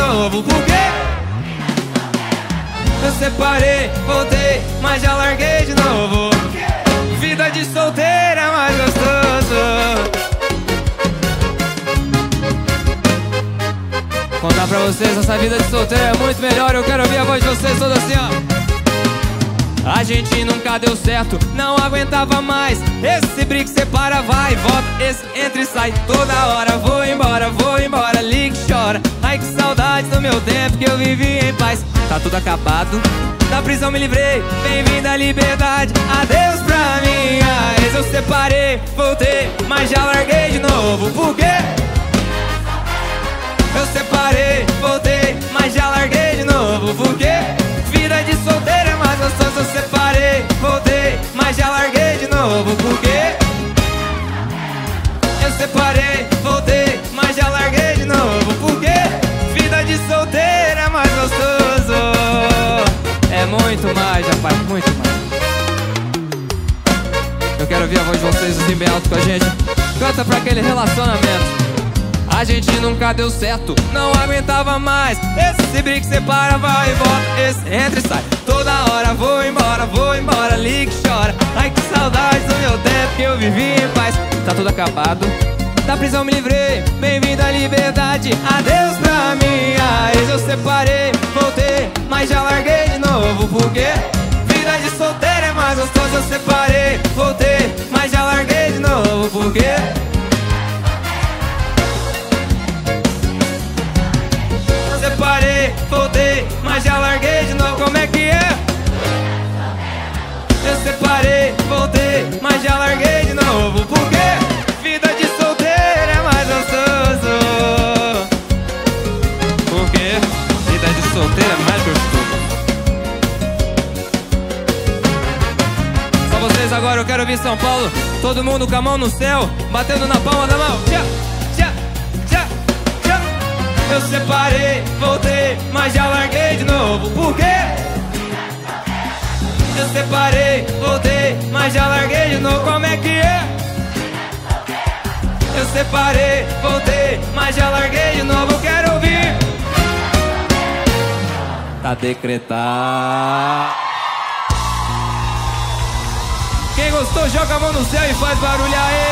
novo, por quê? Eu separei, voltei, mas já larguei de novo. Vida de solteira mais gostoso. Contar pra vocês, essa vida de solteiro é muito melhor. Eu quero ouvir a voz de vocês toda assim, ó. A gente nunca deu certo, não aguentava mais. Esse brick separa, vai e volta, esse entra e sai. Toda hora vou embora, vou embora, liga e chora. Ai que saudade do meu tempo que eu vivi em paz. Tá tudo acabado, da prisão me livrei. Bem-vinda à liberdade, adeus pra minha ex. Eu separei, voltei, mas já larguei de novo. Por quê? Eu separei, voltei, mas já larguei de novo. Por quê? Vida de solteiro é mais gostoso. Voltei, mas já larguei de novo. Por quê? Eu separei, voltei, mas já larguei de novo. Por quê? Vida de solteiro é mais gostoso. É muito mais, rapaz, muito mais. Eu quero ouvir a voz de vocês assim bem alto com a gente. Canta pra aquele relacionamento. A gente nunca deu certo, não aguentava mais Esse brick separa, vai e volta, esse entra e sai Toda hora vou embora, vou vivi em paz. Tá tudo acabado, da prisão me livrei. Bem-vindo à liberdade, adeus pra minha ex. Eu separei, voltei, mas já larguei de novo. Por quê? Vida de solteiro é mais gostoso Eu separei, voltei, mas já larguei de novo. Por quê? separei, voltei, mas já larguei de novo, como é que é? Eu separei, voltei, mas já larguei agora, eu quero ouvir São Paulo Todo mundo com a mão no céu, batendo na palma da mão Tchau, tchau, tchau, tchau eu separei, voltei, mas já larguei de novo. Por quê? Eu separei, voltei, mas já larguei de novo. Como é que é? Eu separei, voltei, mas já larguei de novo. Quero ouvir. Tá decretado. Quem gostou, joga a mão no céu e faz barulho aí.